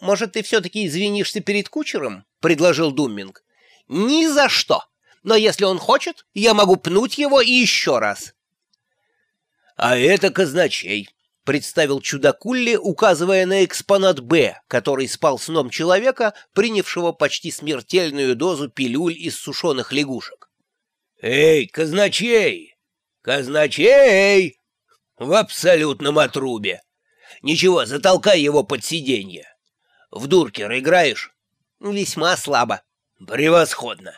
может, ты все-таки извинишься перед кучером?» — предложил Думминг. «Ни за что! Но если он хочет, я могу пнуть его и еще раз!» «А это казначей», — представил чудакулли, указывая на экспонат «Б», который спал сном человека, принявшего почти смертельную дозу пилюль из сушеных лягушек. «Эй, казначей! Казначей!» «В абсолютном отрубе! Ничего, затолкай его под сиденье. В дуркер играешь?» «Весьма слабо». «Превосходно!»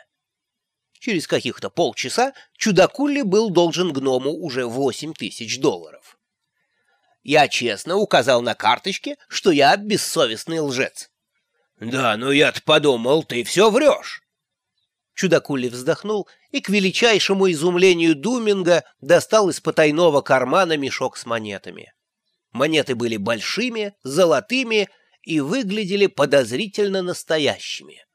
Через каких-то полчаса чудакулли был должен гному уже восемь тысяч долларов. Я честно указал на карточке, что я бессовестный лжец. «Да, но я-то подумал, ты все врешь!» Чудакули вздохнул и, к величайшему изумлению Думинга, достал из потайного кармана мешок с монетами. Монеты были большими, золотыми и выглядели подозрительно настоящими.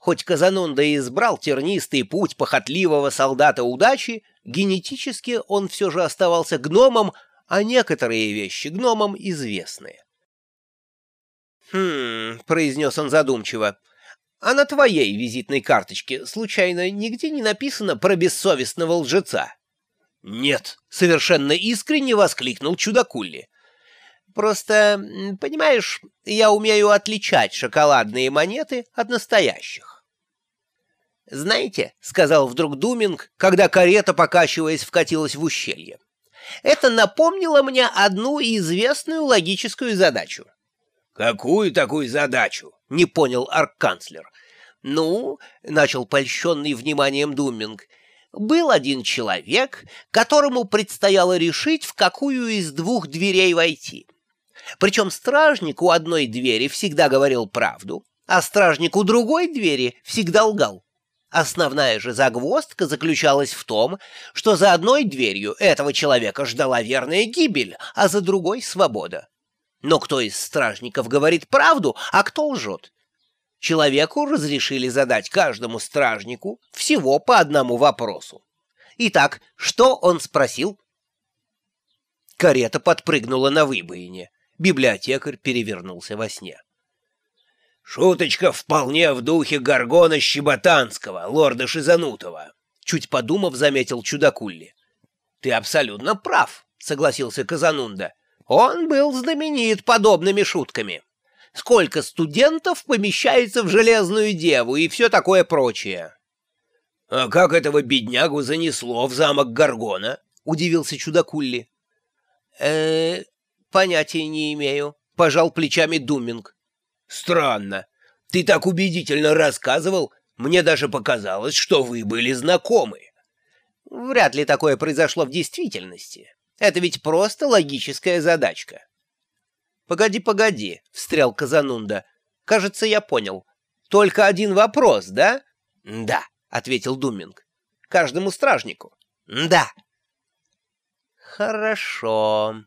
Хоть Казанунда и избрал тернистый путь похотливого солдата удачи, генетически он все же оставался гномом, а некоторые вещи гномам известны. «Хм...» — произнес он задумчиво. «А на твоей визитной карточке, случайно, нигде не написано про бессовестного лжеца?» «Нет», — совершенно искренне воскликнул чудакулли. «Просто, понимаешь, я умею отличать шоколадные монеты от настоящих». «Знаете», — сказал вдруг Думинг, когда карета, покачиваясь, вкатилась в ущелье, «это напомнило мне одну известную логическую задачу». «Какую такую задачу?» — не понял арканцлер. «Ну», — начал польщенный вниманием Думинг, — был один человек, которому предстояло решить, в какую из двух дверей войти. Причем стражник у одной двери всегда говорил правду, а стражник у другой двери всегда лгал. Основная же загвоздка заключалась в том, что за одной дверью этого человека ждала верная гибель, а за другой — свобода. Но кто из стражников говорит правду, а кто лжет? Человеку разрешили задать каждому стражнику всего по одному вопросу. Итак, что он спросил? Карета подпрыгнула на выбоине. Библиотекарь перевернулся во сне. «Шуточка вполне в духе Гаргона Щеботанского, лорда Шизанутова», — чуть подумав, заметил чудакулли. «Ты абсолютно прав», — согласился Казанунда. «Он был знаменит подобными шутками» сколько студентов помещается в Железную Деву и все такое прочее. — А как этого беднягу занесло в замок Гаргона? — удивился чудакулли. э понятия не имею, — пожал плечами Думинг. — Странно. Ты так убедительно рассказывал, мне даже показалось, что вы были знакомы. Вряд ли такое произошло в действительности. Это ведь просто логическая задачка. «Погоди, погоди», — встрял Казанунда. «Кажется, я понял. Только один вопрос, да?» «Да», — ответил Думинг. «Каждому стражнику?» «Да». «Хорошо.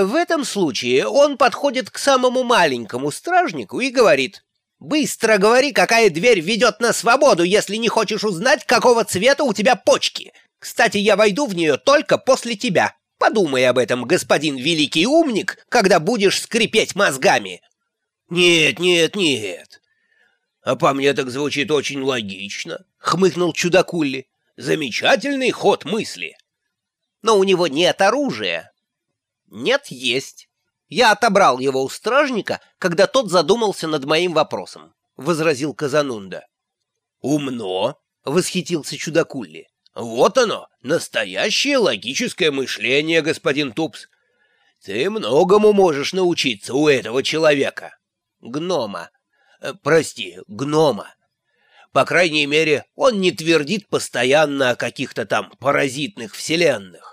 В этом случае он подходит к самому маленькому стражнику и говорит, «Быстро говори, какая дверь ведет на свободу, если не хочешь узнать, какого цвета у тебя почки. Кстати, я войду в нее только после тебя». Подумай об этом, господин великий умник, когда будешь скрипеть мозгами. Нет, нет, нет. А по мне так звучит очень логично, хмыкнул чудакулли. Замечательный ход мысли. Но у него нет оружия. Нет, есть. Я отобрал его у стражника, когда тот задумался над моим вопросом, — возразил Казанунда. Умно, — восхитился чудакулли. Вот оно, настоящее логическое мышление, господин Тупс. Ты многому можешь научиться у этого человека. Гнома. Э, прости, гнома. По крайней мере, он не твердит постоянно о каких-то там паразитных вселенных.